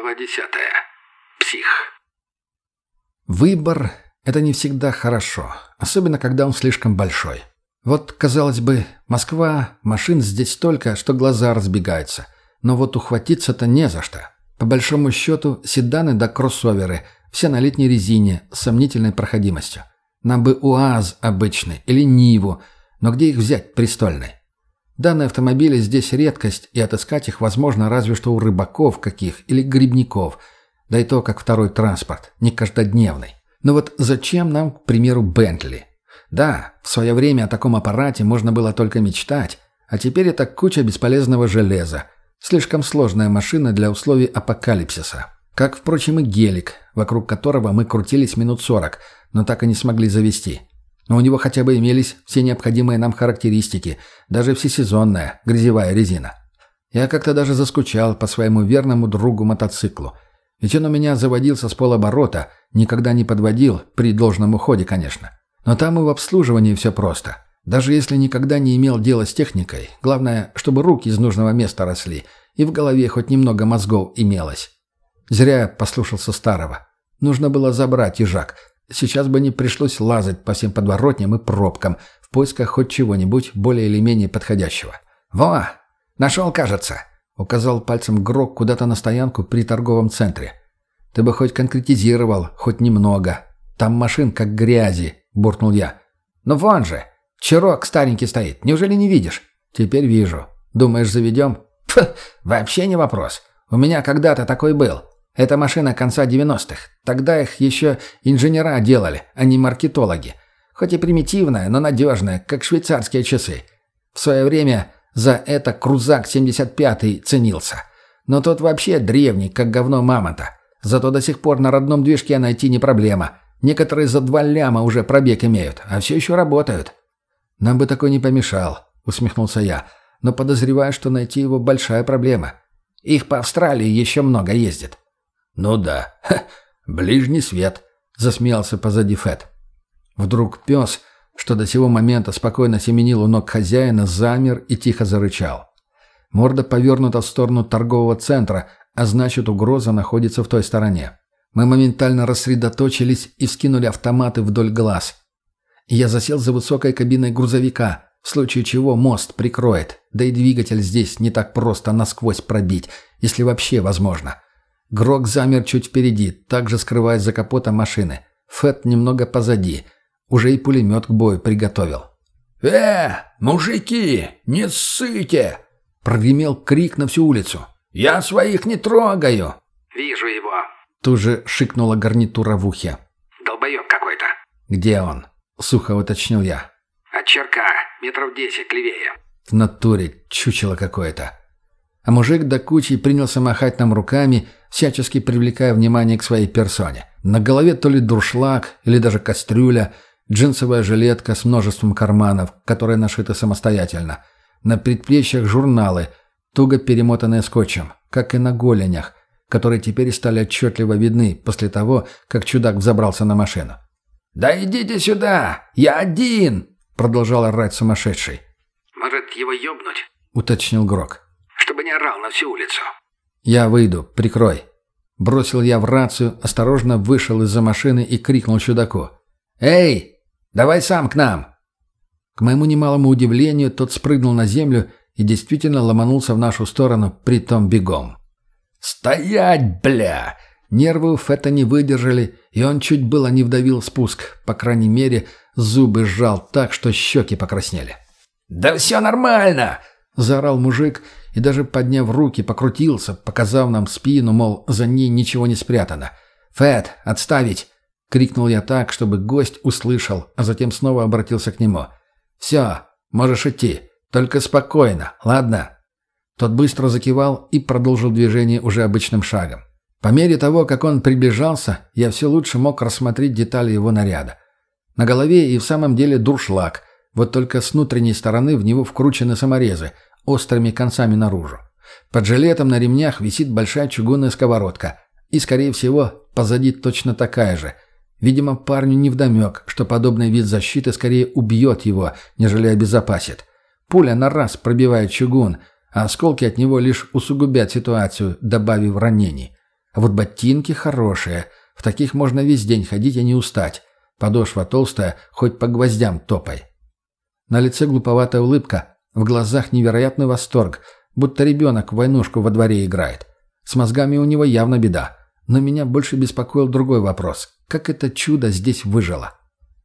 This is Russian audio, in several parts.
Глава десятая. Псих. Выбор – это не всегда хорошо, особенно когда он слишком большой. Вот, казалось бы, Москва, машин здесь столько, что глаза разбегаются. Но вот ухватиться-то не за что. По большому счету, седаны да кроссоверы, все на летней резине, с сомнительной проходимостью. Нам бы УАЗ обычный или Ниву, но где их взять престольный? Данные автомобили здесь редкость, и отыскать их возможно разве что у рыбаков каких или грибников, да и то как второй транспорт, не каждодневный. Но вот зачем нам, к примеру, Бентли? Да, в свое время о таком аппарате можно было только мечтать, а теперь это куча бесполезного железа. Слишком сложная машина для условий апокалипсиса. Как, впрочем, и гелик, вокруг которого мы крутились минут сорок, но так и не смогли завести. Но у него хотя бы имелись все необходимые нам характеристики, даже всесезонная, грязевая резина. Я как-то даже заскучал по своему верному другу мотоциклу. Ведь он у меня заводился с полоборота, никогда не подводил, при должном уходе, конечно. Но там и в обслуживании все просто. Даже если никогда не имел дела с техникой, главное, чтобы руки из нужного места росли, и в голове хоть немного мозгов имелось. Зря послушался старого. Нужно было забрать ежак, Сейчас бы не пришлось лазать по всем подворотням и пробкам в поисках хоть чего-нибудь более или менее подходящего. «Во! Нашел, кажется!» — указал пальцем Грок куда-то на стоянку при торговом центре. «Ты бы хоть конкретизировал, хоть немного. Там машин как грязи», — буркнул я. «Ну вон же! Чирок старенький стоит. Неужели не видишь?» «Теперь вижу. Думаешь, заведем?» Пф, вообще не вопрос. У меня когда-то такой был. Это машина конца 90-х. Тогда их еще инженера делали, а не маркетологи. Хоть и примитивная, но надежная, как швейцарские часы. В свое время за это Крузак 75-й ценился. Но тот вообще древний, как говно мамонта. Зато до сих пор на родном движке найти не проблема. Некоторые за два ляма уже пробег имеют, а все еще работают. «Нам бы такой не помешал», — усмехнулся я. «Но подозреваю, что найти его большая проблема. Их по Австралии еще много ездит». «Ну да, Ха, ближний свет», — засмеялся позади Фет. Вдруг пес, что до сего момента спокойно семенил у ног хозяина, замер и тихо зарычал. Морда повернута в сторону торгового центра, а значит, угроза находится в той стороне. Мы моментально рассредоточились и вскинули автоматы вдоль глаз. Я засел за высокой кабиной грузовика, в случае чего мост прикроет, да и двигатель здесь не так просто насквозь пробить, если вообще возможно. Грок замер чуть впереди, также скрываясь за капотом машины. Фэт немного позади. Уже и пулемет к бою приготовил. «Э, мужики, не ссыте!» Прогремел крик на всю улицу. «Я своих не трогаю!» «Вижу его!» Тут же шикнула гарнитура в ухе. «Долбоеб какой-то!» «Где он?» — сухо уточнил я. «От черка, метров десять левее». «В натуре чучело какое-то». А мужик до кучи принялся махать нам руками, всячески привлекая внимание к своей персоне. На голове то ли дуршлаг, или даже кастрюля, джинсовая жилетка с множеством карманов, которая нашита самостоятельно. На предплечьях журналы, туго перемотанные скотчем, как и на голенях, которые теперь стали отчетливо видны после того, как чудак взобрался на машину. «Да идите сюда! Я один!» — продолжал орать сумасшедший. «Может, его ёбнуть?» — уточнил Грок. «Чтобы не орал на всю улицу». «Я выйду, прикрой». Бросил я в рацию, осторожно вышел из-за машины и крикнул чудаку. «Эй, давай сам к нам!» К моему немалому удивлению, тот спрыгнул на землю и действительно ломанулся в нашу сторону, притом бегом. «Стоять, бля!» Нервы у Фета не выдержали, и он чуть было не вдавил спуск. По крайней мере, зубы сжал так, что щеки покраснели. «Да все нормально!» – заорал мужик и даже подняв руки, покрутился, показав нам спину, мол, за ней ничего не спрятано. «Фэт, отставить!» — крикнул я так, чтобы гость услышал, а затем снова обратился к нему. «Все, можешь идти. Только спокойно, ладно?» Тот быстро закивал и продолжил движение уже обычным шагом. По мере того, как он приближался, я все лучше мог рассмотреть детали его наряда. На голове и в самом деле дуршлаг, вот только с внутренней стороны в него вкручены саморезы — острыми концами наружу. Под жилетом на ремнях висит большая чугунная сковородка. И, скорее всего, позади точно такая же. Видимо, парню невдомек, что подобный вид защиты скорее убьет его, нежели обезопасит. Пуля на раз пробивает чугун, а осколки от него лишь усугубят ситуацию, добавив ранений. А вот ботинки хорошие. В таких можно весь день ходить и не устать. Подошва толстая, хоть по гвоздям топай. На лице глуповатая улыбка, в глазах невероятный восторг, будто ребенок в войнушку во дворе играет. С мозгами у него явно беда. Но меня больше беспокоил другой вопрос. Как это чудо здесь выжило?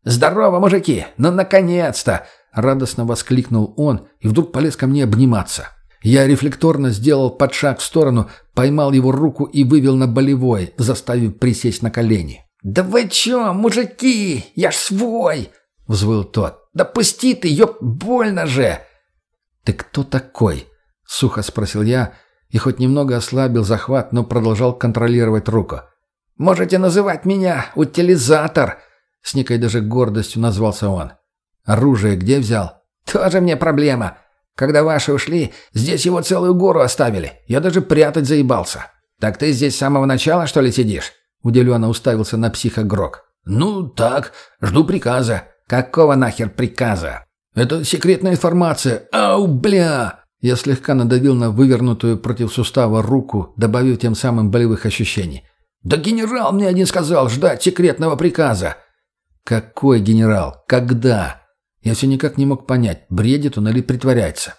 «Здорово, мужики! Ну, наконец-то!» Радостно воскликнул он и вдруг полез ко мне обниматься. Я рефлекторно сделал подшаг в сторону, поймал его руку и вывел на болевой, заставив присесть на колени. «Да вы чё, мужики? Я ж свой!» — взвыл тот. «Да пусти ты, ёб, больно же!» «Ты кто такой?» — сухо спросил я, и хоть немного ослабил захват, но продолжал контролировать руку. «Можете называть меня утилизатор!» С некой даже гордостью назвался он. «Оружие где взял?» «Тоже мне проблема. Когда ваши ушли, здесь его целую гору оставили. Я даже прятать заебался». «Так ты здесь с самого начала, что ли, сидишь?» Удивленно уставился на психа. «Ну, так. Жду приказа». «Какого нахер приказа?» «Это секретная информация. Ау, бля!» Я слегка надавил на вывернутую против сустава руку, добавив тем самым болевых ощущений. «Да генерал мне один сказал ждать секретного приказа!» «Какой генерал? Когда?» Я все никак не мог понять, бредит он или притворяется.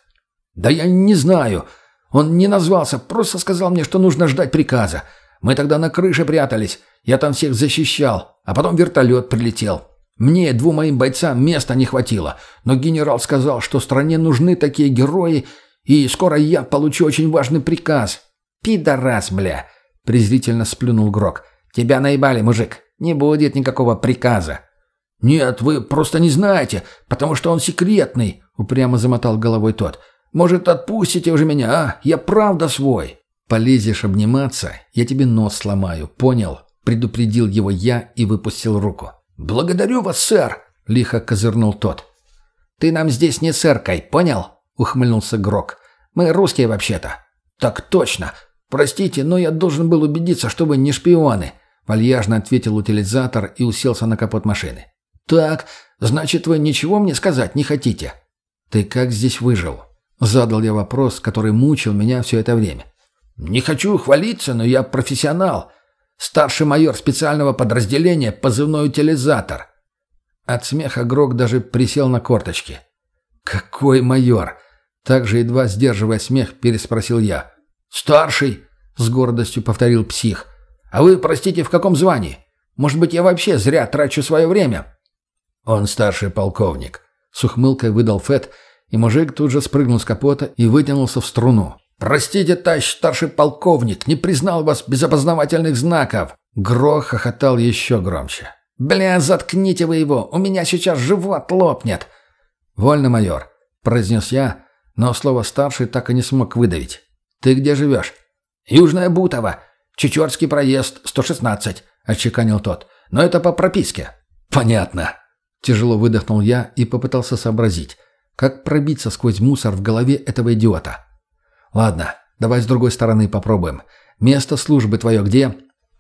«Да я не знаю. Он не назвался, просто сказал мне, что нужно ждать приказа. Мы тогда на крыше прятались. Я там всех защищал. А потом вертолет прилетел. Мне, двум моим бойцам, места не хватило. Но генерал сказал, что стране нужны такие герои, и скоро я получу очень важный приказ. «Пидорас, бля!» — презрительно сплюнул Грок. «Тебя наебали, мужик. Не будет никакого приказа». «Нет, вы просто не знаете, потому что он секретный», — упрямо замотал головой тот. «Может, отпустите уже меня, а? Я правда свой». «Полезешь обниматься, я тебе нос сломаю, понял?» — предупредил его я и выпустил руку. «Благодарю вас, сэр!» — лихо козырнул тот. «Ты нам здесь не сэркой, понял?» — ухмыльнулся Грок. «Мы русские вообще-то». «Так точно. Простите, но я должен был убедиться, что вы не шпионы», — вальяжно ответил утилизатор и уселся на капот машины. «Так, значит, вы ничего мне сказать не хотите?» «Ты как здесь выжил?» Задал я вопрос, который мучил меня все это время. «Не хочу хвалиться, но я профессионал. Старший майор специального подразделения, позывной утилизатор». От смеха Грок даже присел на корточки. «Какой майор?» Также, едва сдерживая смех, переспросил я. «Старший», — с гордостью повторил псих. «А вы, простите, в каком звании? Может быть, я вообще зря трачу свое время?» «Он старший полковник», — с ухмылкой выдал Фет, и мужик тут же спрыгнул с капота и вытянулся в струну. «Простите, товарищ старший полковник, не признал вас без опознавательных знаков!» Грох хохотал еще громче. «Бля, заткните вы его, у меня сейчас живот лопнет!» «Вольно, майор», — произнес я, но слово «старший» так и не смог выдавить. «Ты где живешь?» «Южная Бутова, Чечерский проезд, 116», — отчеканил тот. «Но это по прописке». «Понятно», Тяжело выдохнул я и попытался сообразить, как пробиться сквозь мусор в голове этого идиота. «Ладно, давай с другой стороны попробуем. Место службы твое где?»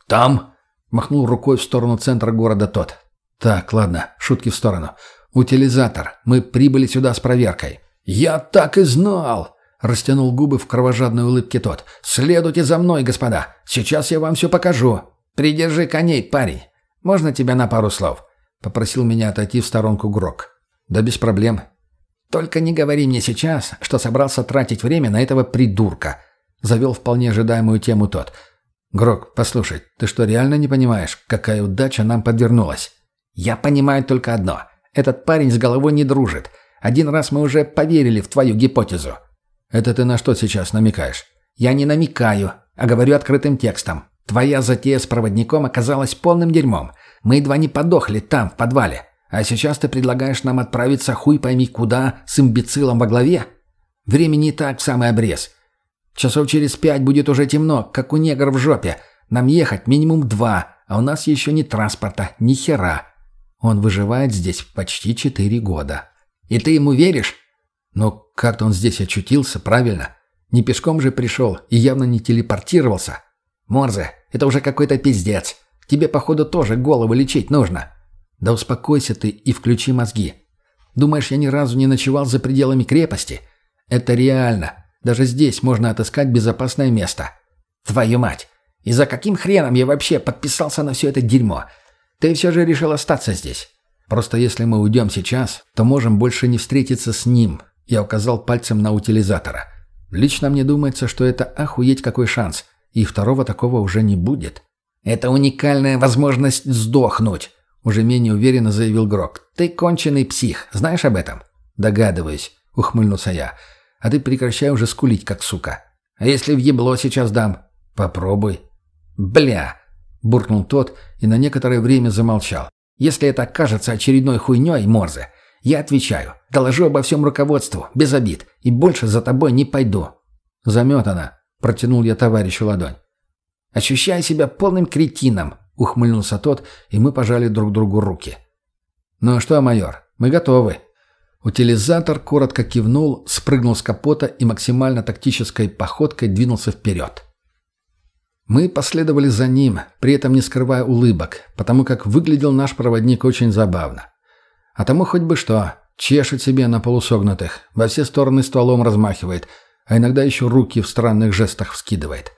«Там!» — махнул рукой в сторону центра города тот. «Так, ладно, шутки в сторону. Утилизатор. Мы прибыли сюда с проверкой». «Я так и знал!» — растянул губы в кровожадной улыбке тот. «Следуйте за мной, господа. Сейчас я вам все покажу. Придержи коней, парень. Можно тебя на пару слов?» Попросил меня отойти в сторонку Грок. «Да без проблем. Только не говори мне сейчас, что собрался тратить время на этого придурка», завел вполне ожидаемую тему тот. «Грок, послушай, ты что, реально не понимаешь, какая удача нам подвернулась?» «Я понимаю только одно. Этот парень с головой не дружит. Один раз мы уже поверили в твою гипотезу». «Это ты на что сейчас намекаешь?» «Я не намекаю, а говорю открытым текстом. Твоя затея с проводником оказалась полным дерьмом. Мы едва не подохли там, в подвале. А сейчас ты предлагаешь нам отправиться хуй пойми куда с имбецилом во главе? Времени и так в самый обрез. Часов через пять будет уже темно, как у негр в жопе. Нам ехать минимум два, а у нас еще ни транспорта, ни хера. Он выживает здесь почти четыре года. И ты ему веришь? Но как-то он здесь очутился, правильно? Не пешком же пришел и явно не телепортировался. Морзе, это уже какой-то пиздец. Тебе, походу, тоже голову лечить нужно. Да успокойся ты и включи мозги. Думаешь, я ни разу не ночевал за пределами крепости? Это реально. Даже здесь можно отыскать безопасное место. Твою мать! И за каким хреном я вообще подписался на все это дерьмо? Ты все же решил остаться здесь. Просто если мы уйдем сейчас, то можем больше не встретиться с ним. Я указал пальцем на утилизатора. Лично мне думается, что это охуеть какой шанс. И второго такого уже не будет. Это уникальная возможность сдохнуть, уже менее уверенно заявил Грок. Ты конченый псих, знаешь об этом? Догадываюсь, ухмыльнулся я. А ты прекращай уже скулить, как сука. А если в ебло сейчас дам? Попробуй. Бля, буркнул тот и на некоторое время замолчал. Если это окажется очередной хуйней, Морзе, я отвечаю. Доложу обо всем руководству, без обид, и больше за тобой не пойду. Заметано, протянул я товарищу ладонь. Ощущая себя полным кретином, ухмыльнулся тот, и мы пожали друг другу руки. Ну что, майор, мы готовы. Утилизатор коротко кивнул, спрыгнул с капота и максимально тактической походкой двинулся вперед. Мы последовали за ним, при этом не скрывая улыбок, потому как выглядел наш проводник очень забавно. А тому хоть бы что, чешет себе на полусогнутых, во все стороны стволом размахивает, а иногда еще руки в странных жестах вскидывает.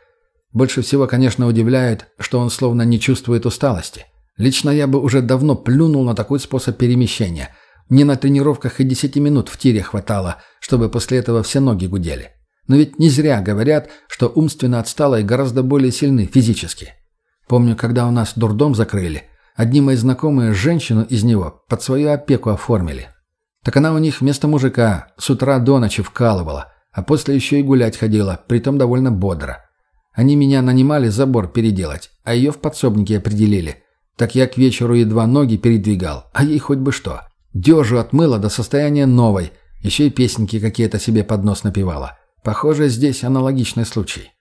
Больше всего, конечно, удивляет, что он словно не чувствует усталости. Лично я бы уже давно плюнул на такой способ перемещения. Мне на тренировках и десяти минут в тире хватало, чтобы после этого все ноги гудели. Но ведь не зря говорят, что умственно отсталые гораздо более сильны физически. Помню, когда у нас дурдом закрыли, одни мои знакомые женщину из него под свою опеку оформили. Так она у них вместо мужика с утра до ночи вкалывала, а после еще и гулять ходила, притом довольно бодро. Они меня нанимали забор переделать, а ее в подсобнике определили. Так я к вечеру едва ноги передвигал, а ей хоть бы что. Дежу отмыла до состояния новой, еще и песенки какие-то себе под нос напевала. Похоже, здесь аналогичный случай.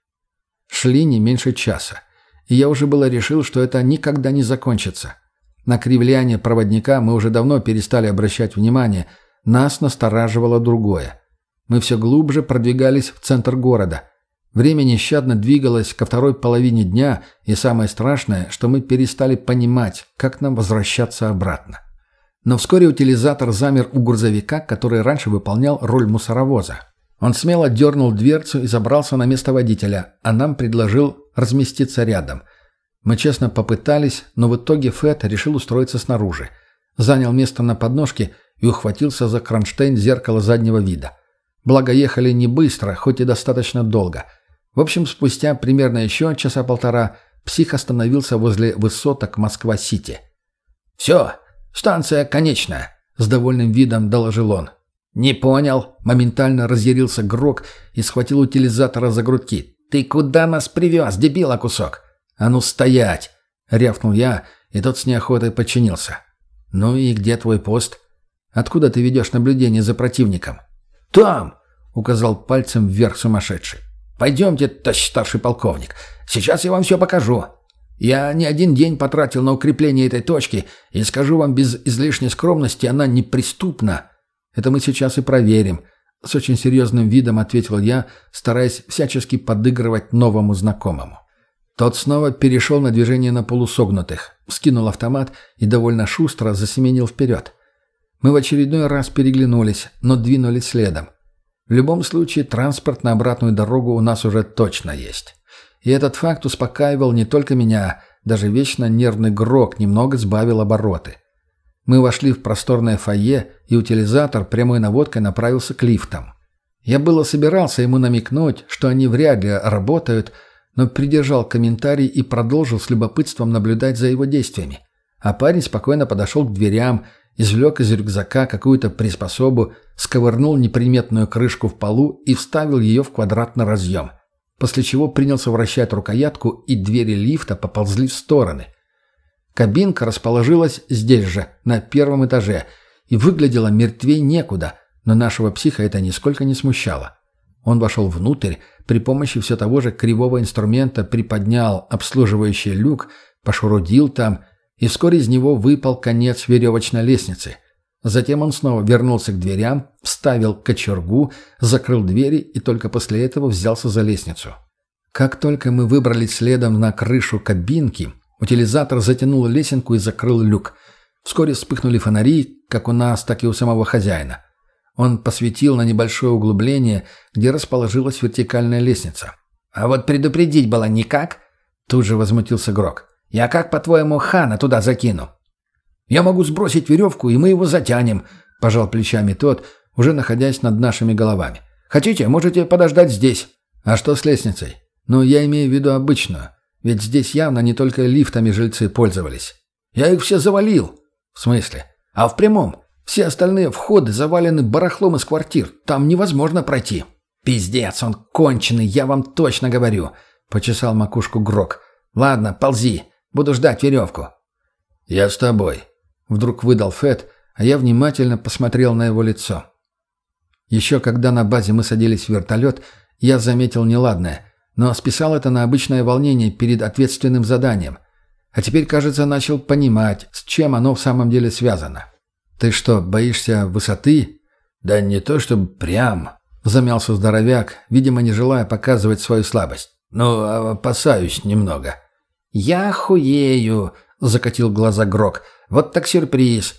Шли не меньше часа, и я уже было решил, что это никогда не закончится. На кривляние проводника мы уже давно перестали обращать внимание, нас настораживало другое. Мы все глубже продвигались в центр города. Время нещадно двигалось ко второй половине дня, и самое страшное, что мы перестали понимать, как нам возвращаться обратно. Но вскоре утилизатор замер у грузовика, который раньше выполнял роль мусоровоза. Он смело дернул дверцу и забрался на место водителя, а нам предложил разместиться рядом. Мы честно попытались, но в итоге Фэт решил устроиться снаружи. Занял место на подножке и ухватился за кронштейн зеркала заднего вида. Благо ехали не быстро, хоть и достаточно долго. В общем, спустя примерно еще часа полтора псих остановился возле высоток Москва-Сити. «Все, станция конечная», — с довольным видом доложил он. «Не понял», — моментально разъярился Грок и схватил утилизатора за грудки. «Ты куда нас привез, дебила кусок?» «А ну стоять!» — рявкнул я, и тот с неохотой подчинился. «Ну и где твой пост? Откуда ты ведешь наблюдение за противником?» «Там!» — указал пальцем вверх сумасшедший. «Пойдемте, товарищ старший полковник. Сейчас я вам все покажу. Я не один день потратил на укрепление этой точки, и скажу вам без излишней скромности, она неприступна». Это мы сейчас и проверим», — с очень серьезным видом ответил я, стараясь всячески подыгрывать новому знакомому. Тот снова перешел на движение на полусогнутых, вскинул автомат и довольно шустро засеменил вперед. Мы в очередной раз переглянулись, но двинулись следом. В любом случае, транспорт на обратную дорогу у нас уже точно есть. И этот факт успокаивал не только меня, даже вечно нервный Грок немного сбавил обороты. Мы вошли в просторное фойе, и утилизатор прямой наводкой направился к лифтам. Я было собирался ему намекнуть, что они вряд ли работают, но придержал комментарий и продолжил с любопытством наблюдать за его действиями. А парень спокойно подошел к дверям, извлек из рюкзака какую-то приспособу, сковырнул неприметную крышку в полу и вставил ее в квадратный разъем. После чего принялся вращать рукоятку, и двери лифта поползли в стороны. Кабинка расположилась здесь же, на первом этаже, и выглядела мертвей некуда, но нашего психа это нисколько не смущало. Он вошел внутрь, при помощи все того же кривого инструмента приподнял обслуживающий люк, пошурудил там, и вскоре из него выпал конец веревочной лестницы. Затем он снова вернулся к дверям, вставил кочергу, закрыл двери и только после этого взялся за лестницу. Как только мы выбрались следом на крышу кабинки, Утилизатор затянул лесенку и закрыл люк. Вскоре вспыхнули фонари, как у нас, так и у самого хозяина. Он посветил на небольшое углубление, где расположилась вертикальная лестница. «А вот предупредить было никак?» Тут же возмутился Грок. «Я как, по-твоему, хана туда закину?» «Я могу сбросить веревку, и мы его затянем», — пожал плечами тот, уже находясь над нашими головами. «Хотите, можете подождать здесь». «А что с лестницей?» «Ну, я имею в виду обычную. Ведь здесь явно не только лифтами жильцы пользовались». «Я их все завалил». «В смысле?» «А в прямом. Все остальные входы завалены барахлом из квартир. Там невозможно пройти». «Пиздец, он конченый, я вам точно говорю», — почесал макушку Грок. «Ладно, ползи. Буду ждать веревку». «Я с тобой», — вдруг выдал Фэт, а я внимательно посмотрел на его лицо. Еще когда на базе мы садились в вертолет, я заметил неладное, но списал это на обычное волнение перед ответственным заданием. А теперь, кажется, начал понимать, с чем оно в самом деле связано. «Ты что, боишься высоты?» «Да не то, чтобы прям», Замялся здоровяк, видимо, не желая показывать свою слабость. «Ну, опасаюсь немного». «Я хуею», — закатил глаза Грок. «Вот так сюрприз».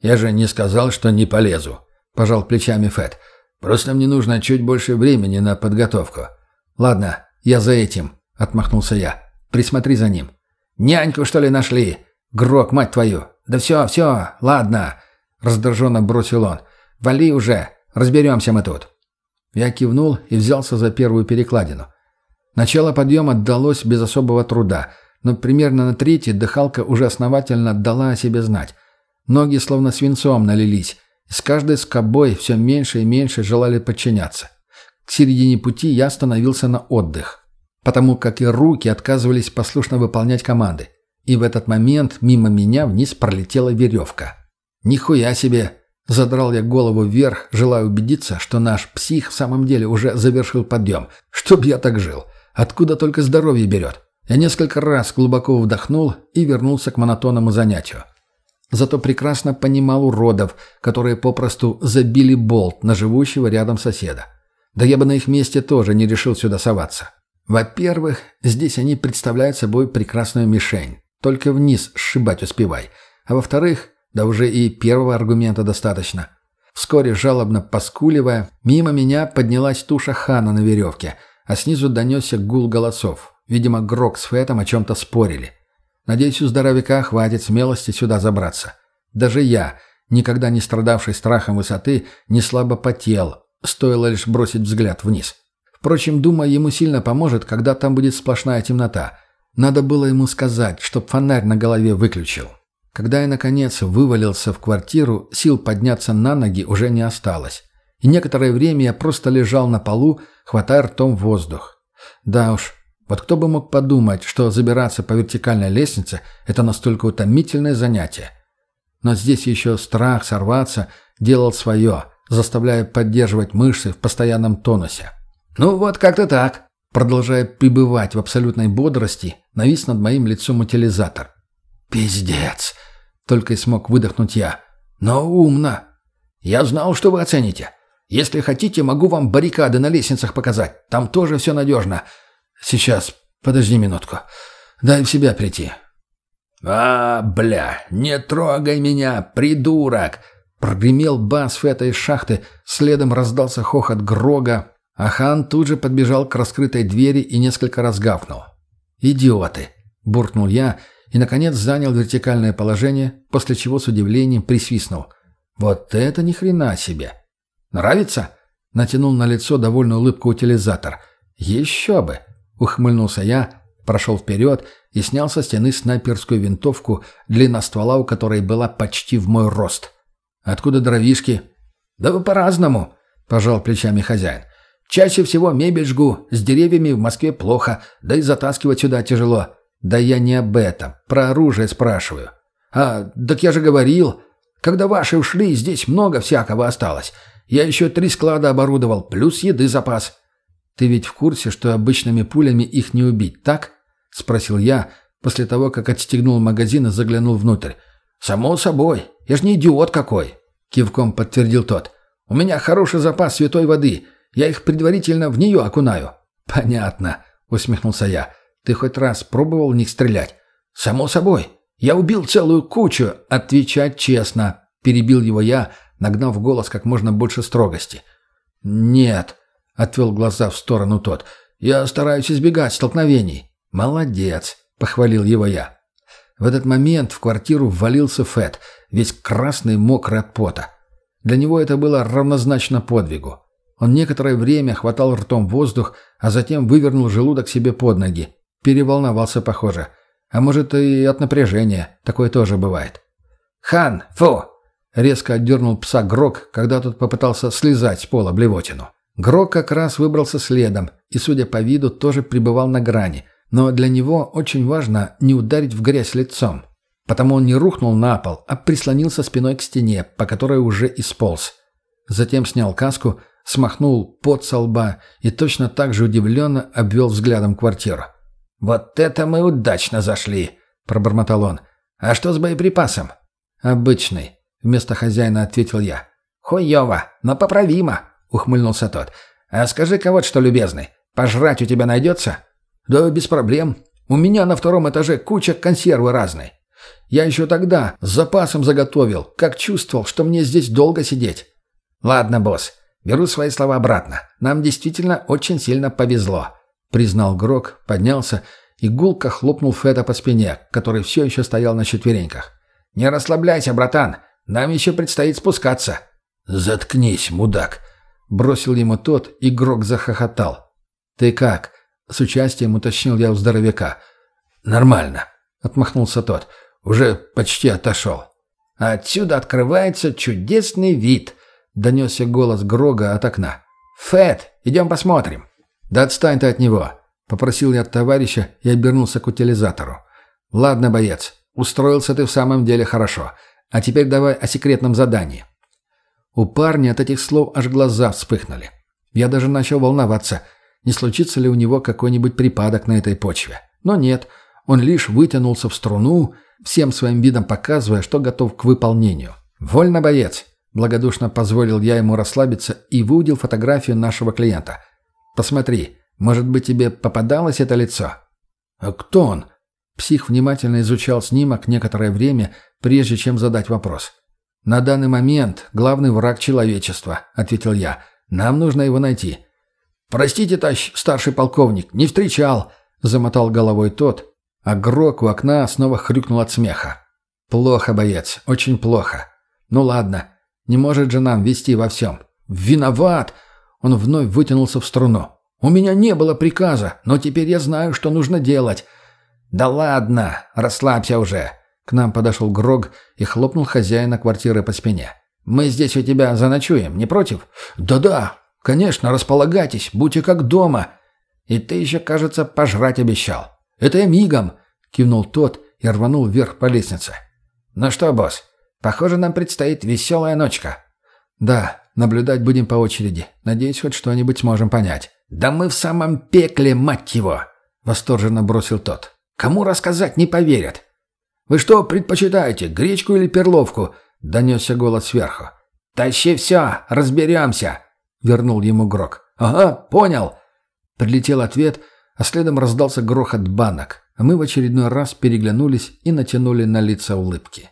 «Я же не сказал, что не полезу», — пожал плечами Фэт. «Просто мне нужно чуть больше времени на подготовку». «Ладно, я за этим», — отмахнулся я. «Присмотри за ним». «Няньку, что ли, нашли? Грок, мать твою!» «Да все, все, ладно», — раздраженно бросил он. «Вали уже, разберемся мы тут». Я кивнул и взялся за первую перекладину. Начало подъема далось без особого труда, но примерно на третьей дыхалка уже основательно дала о себе знать. Ноги словно свинцом налились, и с каждой скобой все меньше и меньше желали подчиняться. К середине пути я остановился на отдых, потому как и руки отказывались послушно выполнять команды. И в этот момент мимо меня вниз пролетела веревка. «Нихуя себе!» Задрал я голову вверх, желая убедиться, что наш псих в самом деле уже завершил подъем. Чтоб я так жил. Откуда только здоровье берет. Я несколько раз глубоко вдохнул и вернулся к монотонному занятию. Зато прекрасно понимал уродов, которые попросту забили болт на живущего рядом соседа. Да я бы на их месте тоже не решил сюда соваться. Во-первых, здесь они представляют собой прекрасную мишень. Только вниз сшибать успевай. А во-вторых, да уже и первого аргумента достаточно. Вскоре, жалобно поскуливая, мимо меня поднялась туша хана на веревке, а снизу донесся гул голосов. Видимо, Грок с Фетом о чем-то спорили. Надеюсь, у здоровяка хватит смелости сюда забраться. Даже я, никогда не страдавший страхом высоты, не слабо потел, стоило лишь бросить взгляд вниз. Впрочем, думаю, ему сильно поможет, когда там будет сплошная темнота. Надо было ему сказать, чтоб фонарь на голове выключил. Когда я, наконец, вывалился в квартиру, сил подняться на ноги уже не осталось. И некоторое время я просто лежал на полу, хватая ртом воздух. Да уж, вот кто бы мог подумать, что забираться по вертикальной лестнице – это настолько утомительное занятие. Но здесь еще страх сорваться делал свое, заставляя поддерживать мышцы в постоянном тонусе. «Ну вот как-то так», продолжая пребывать в абсолютной бодрости, навис над моим лицом утилизатор. «Пиздец!» — только и смог выдохнуть я. «Но умно. Я знал, что вы оцените. Если хотите, могу вам баррикады на лестницах показать. Там тоже все надежно. Сейчас, подожди минутку. Дай в себя прийти». «А, бля, не трогай меня, придурок!» Прогремел бас в этой шахты, следом раздался хохот Грога, а хан тут же подбежал к раскрытой двери и несколько раз гавкнул. «Идиоты!» – буркнул я и, наконец, занял вертикальное положение, после чего с удивлением присвистнул. «Вот это ни хрена себе!» «Нравится?» — натянул на лицо довольную улыбку утилизатор. «Еще бы!» — ухмыльнулся я, прошел вперед и снял со стены снайперскую винтовку, длина ствола у которой была почти в мой рост. «Откуда дровишки?» «Да вы по-разному», — пожал плечами хозяин. «Чаще всего мебель жгу, с деревьями в Москве плохо, да и затаскивать сюда тяжело. «Да я не об этом. Про оружие спрашиваю». «А, так я же говорил. Когда ваши ушли, здесь много всякого осталось. Я еще три склада оборудовал, плюс еды запас». «Ты ведь в курсе, что обычными пулями их не убить, так?» — спросил я, после того, как отстегнул магазин и заглянул внутрь. «Само собой. Я ж не идиот какой!» — кивком подтвердил тот. «У меня хороший запас святой воды. Я их предварительно в нее окунаю». «Понятно», — усмехнулся я. Ты хоть раз пробовал в них стрелять? Само собой. Я убил целую кучу. Отвечать честно. Перебил его я, нагнав голос как можно больше строгости. Нет. Отвел глаза в сторону тот. Я стараюсь избегать столкновений. «Молодец», — похвалил его я. В этот момент в квартиру ввалился Фэт, весь красный, мокрый от пота. Для него это было равнозначно подвигу. Он некоторое время хватал ртом воздух, а затем вывернул желудок себе под ноги. Переволновался, похоже. А может, и от напряжения. Такое тоже бывает. «Хан, фу!» — резко отдернул пса Грок, когда тот попытался слезать с пола блевотину. Грок как раз выбрался следом и, судя по виду, тоже пребывал на грани. Но для него очень важно не ударить в грязь лицом. Потому он не рухнул на пол, а прислонился спиной к стене, по которой уже исполз. Затем снял каску, смахнул пот со лба и точно так же удивленно обвел взглядом квартиру. «Вот это мы удачно зашли!» – пробормотал он. «А что с боеприпасом?» «Обычный», – вместо хозяина ответил я. «Хуёво, но поправимо», – ухмыльнулся тот. «А скажи-ка вот что, любезный, пожрать у тебя найдется?» «Да без проблем. У меня на втором этаже куча консервы разной. Я еще тогда с запасом заготовил, как чувствовал, что мне здесь долго сидеть». «Ладно, босс, беру свои слова обратно. Нам действительно очень сильно повезло», — признал Грок, поднялся и гулко хлопнул Фета по спине, который все еще стоял на четвереньках. «Не расслабляйся, братан. Нам еще предстоит спускаться». «Заткнись, мудак!» — бросил ему тот, и Грок захохотал. «Ты как?» — с участием уточнил я у здоровяка. «Нормально», — отмахнулся тот. «Уже почти отошел». «Отсюда открывается чудесный вид», — донесся голос Грога от окна. «Фэт, идем посмотрим». «Да отстань ты от него», — попросил я от товарища и обернулся к утилизатору. «Ладно, боец, устроился ты в самом деле хорошо. А теперь давай о секретном задании». У парня от этих слов аж глаза вспыхнули. Я даже начал волноваться, не случится ли у него какой-нибудь припадок на этой почве. Но нет, он лишь вытянулся в струну, всем своим видом показывая, что готов к выполнению. «Вольно, боец!» – благодушно позволил я ему расслабиться и выудил фотографию нашего клиента. «Посмотри, может быть, тебе попадалось это лицо?» «А кто он?» Псих внимательно изучал снимок некоторое время, прежде чем задать вопрос. «На данный момент главный враг человечества», — ответил я. «Нам нужно его найти». «Простите, товарищ старший полковник, не встречал», — замотал головой тот, а Грок у окна снова хрюкнул от смеха. «Плохо, боец, очень плохо. Ну ладно, не может же нам вести во всем». «Виноват!» Он вновь вытянулся в струну. «У меня не было приказа, но теперь я знаю, что нужно делать». «Да ладно, расслабься уже. К нам подошел Грог и хлопнул хозяина квартиры по спине. «Мы здесь у тебя заночуем, не против?» «Да-да, конечно, располагайтесь, будьте как дома». «И ты еще, кажется, пожрать обещал». «Это я мигом», — кивнул тот и рванул вверх по лестнице. «Ну что, босс, похоже, нам предстоит веселая ночка». «Да, наблюдать будем по очереди. Надеюсь, хоть что-нибудь сможем понять». «Да мы в самом пекле, мать его!» — восторженно бросил тот. «Кому рассказать не поверят. «Вы что предпочитаете, гречку или перловку?» — донесся голос сверху. «Тащи все, разберемся!» — вернул ему Грок. «Ага, понял!» Прилетел ответ, а следом раздался грохот банок, мы в очередной раз переглянулись и натянули на лица улыбки.